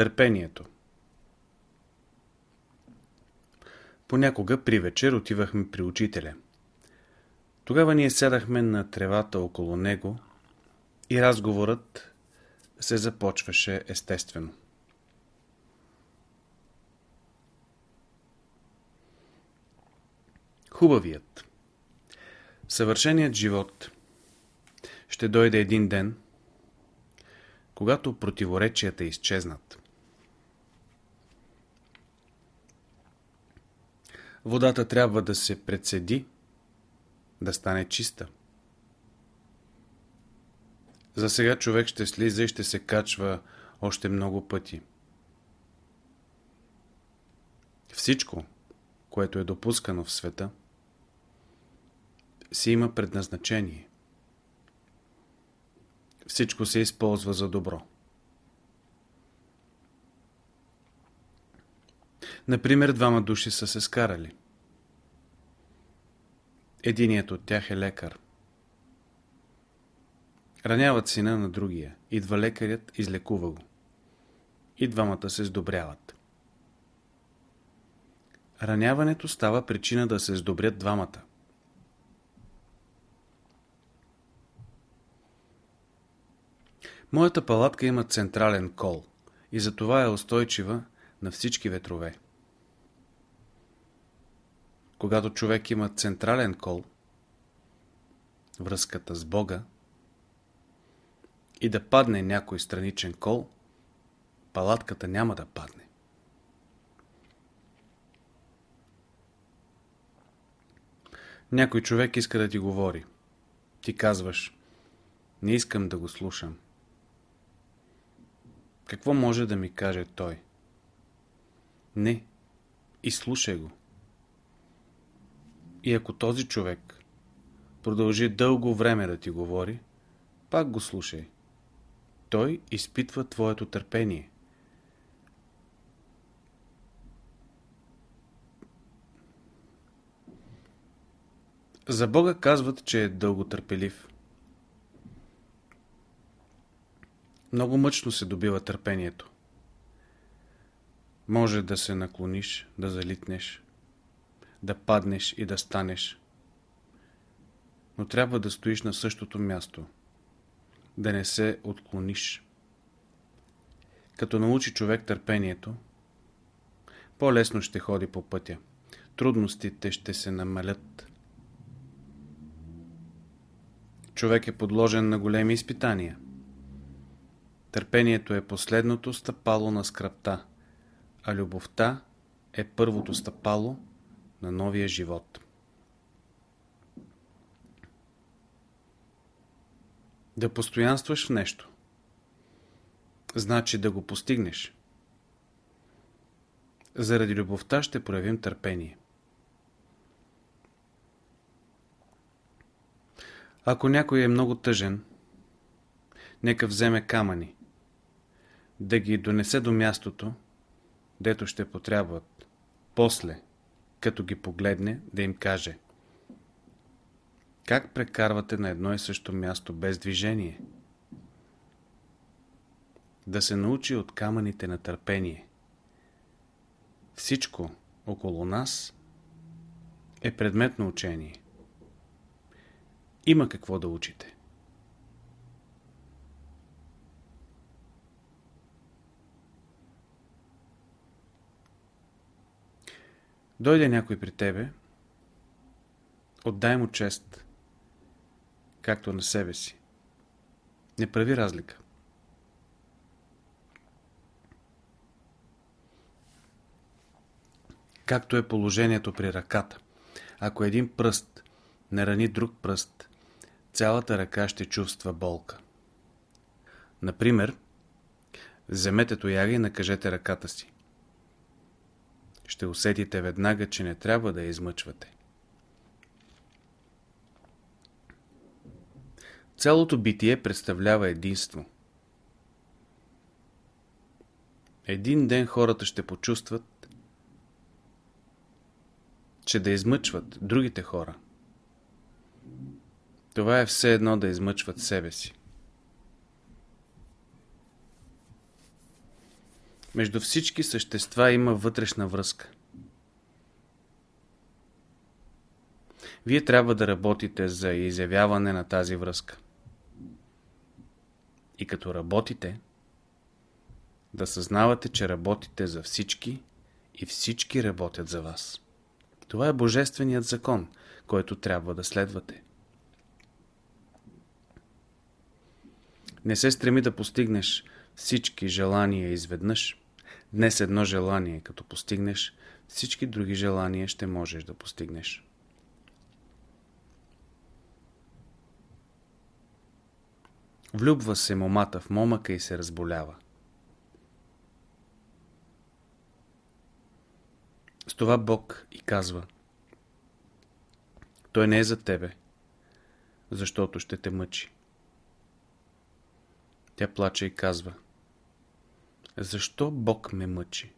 Търпението Понякога при вечер отивахме при учителя. Тогава ние сядахме на тревата около него и разговорът се започваше естествено. Хубавият Съвършеният живот ще дойде един ден, когато противоречията изчезнат. Водата трябва да се прецеди, да стане чиста. За сега човек ще слиза и ще се качва още много пъти. Всичко, което е допускано в света, си има предназначение. Всичко се използва за добро. Например, двама души са се скарали. Единият от тях е лекар. Раняват сина на другия. Идва лекарят, излекува го. И двамата се сдобряват. Раняването става причина да се сдобрят двамата. Моята палатка има централен кол и затова е устойчива на всички ветрове. Когато човек има централен кол, връзката с Бога, и да падне някой страничен кол, палатката няма да падне. Някой човек иска да ти говори. Ти казваш, не искам да го слушам. Какво може да ми каже той? Не, изслушай го. И ако този човек продължи дълго време да ти говори, пак го слушай. Той изпитва твоето търпение. За Бога казват, че е дълготърпелив. Много мъчно се добива търпението. Може да се наклониш, да залитнеш, да паднеш и да станеш. Но трябва да стоиш на същото място, да не се отклониш. Като научи човек търпението, по-лесно ще ходи по пътя. Трудностите ще се намалят. Човек е подложен на големи изпитания. Търпението е последното стъпало на скръпта, а любовта е първото стъпало на новия живот. Да постоянстваш в нещо. Значи да го постигнеш. Заради любовта ще проявим търпение. Ако някой е много тъжен, нека вземе камъни, да ги донесе до мястото, дето ще потребват. После, като ги погледне, да им каже Как прекарвате на едно и също място без движение? Да се научи от камъните на търпение. Всичко около нас е предмет на учение. Има какво да учите. Дойде някой при тебе, отдай му чест, както на себе си. Не прави разлика. Както е положението при ръката. Ако един пръст не рани друг пръст, цялата ръка ще чувства болка. Например, вземете тояга и накажете ръката си ще усетите веднага, че не трябва да я измъчвате. Цялото битие представлява единство. Един ден хората ще почувстват, че да измъчват другите хора. Това е все едно да измъчват себе си. Между всички същества има вътрешна връзка. Вие трябва да работите за изявяване на тази връзка. И като работите, да съзнавате, че работите за всички и всички работят за вас. Това е божественият закон, който трябва да следвате. Не се стреми да постигнеш всички желания изведнъж. Днес едно желание, като постигнеш, всички други желания ще можеш да постигнеш. Влюбва се момата в момъка и се разболява. С това Бог и казва Той не е за тебе, защото ще те мъчи. Тя плаче и казва Защо Бог ме мъчи?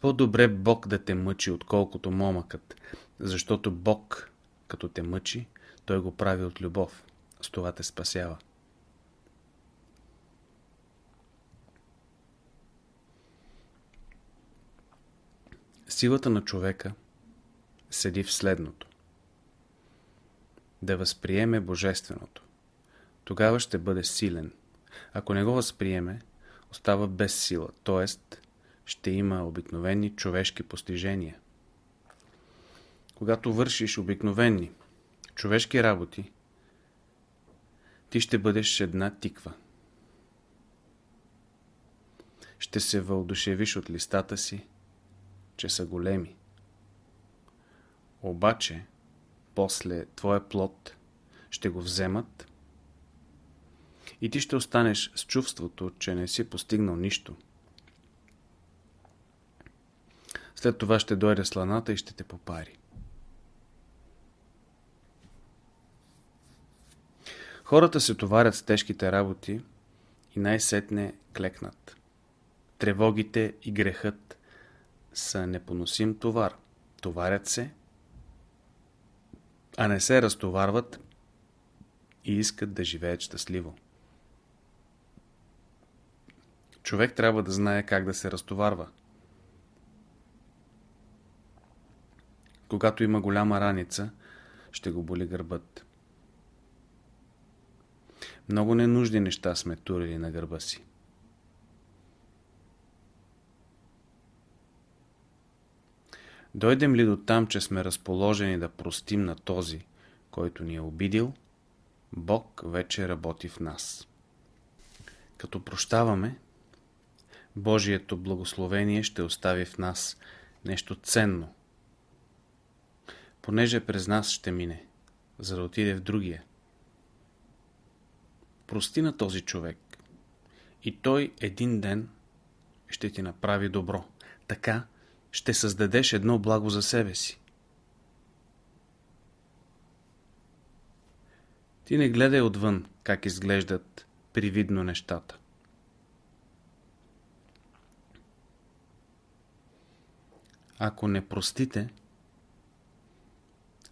По-добре Бог да те мъчи, отколкото момъкът, защото Бог, като те мъчи, Той го прави от любов. С това те спасява. Силата на човека седи в следното. Да възприеме Божественото. Тогава ще бъде силен. Ако не го възприеме, остава без сила, т.е. ще има обикновени човешки постижения. Когато вършиш обикновени човешки работи, ти ще бъдеш една тиква. Ще се въодушевиш от листата си, че са големи. Обаче, после твоя плод ще го вземат и ти ще останеш с чувството, че не си постигнал нищо. След това ще дойде сланата и ще те попари. Хората се товарят с тежките работи и най-сетне клекнат. Тревогите и грехът са непоносим товар. Товарят се, а не се разтоварват и искат да живеят щастливо. Човек трябва да знае как да се разтоварва. Когато има голяма раница, ще го боли гърбът. Много ненужни неща сме турили на гърба си. Дойдем ли до там, че сме разположени да простим на този, който ни е обидил, Бог вече работи в нас. Като прощаваме, Божието благословение ще остави в нас нещо ценно, понеже през нас ще мине, за да отиде в другия. Прости на този човек и той един ден ще ти направи добро. Така ще създадеш едно благо за себе си. Ти не гледай отвън как изглеждат привидно нещата. Ако не простите,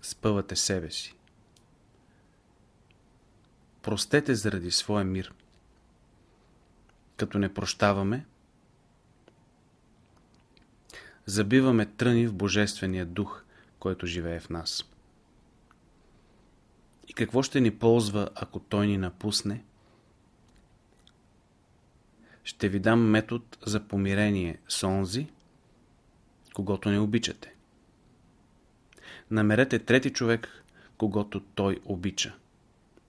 спъвате себе си. Простете заради своя мир. Като не прощаваме, забиваме тръни в Божествения дух, който живее в нас. И какво ще ни ползва, ако той ни напусне? Ще ви дам метод за помирение с онзи, когато не обичате. Намерете трети човек, когато той обича.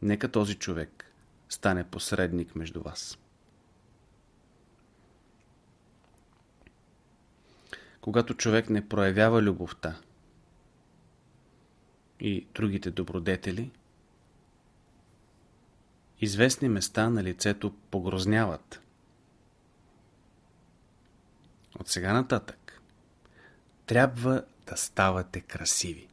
Нека този човек стане посредник между вас. Когато човек не проявява любовта и другите добродетели, известни места на лицето погрозняват. От сега нататък трябва да ставате красиви.